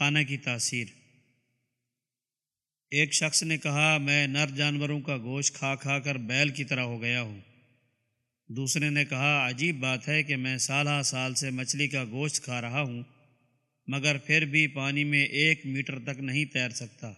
کھانا کی تاثیر۔ ایک شخص نے کہا، میں نر جانوروں کا گوشت کھا کھا کر بیل کی طرح ہو گیا ہوں۔ دوسرے نے کہا، عجیب بات ہے کہ میں سالہ سال سے مچھلی کا گوشت کھا رہا ہوں، مگر پھر بھی پانی میں ایک میٹر تک نہیں تیر سکتا۔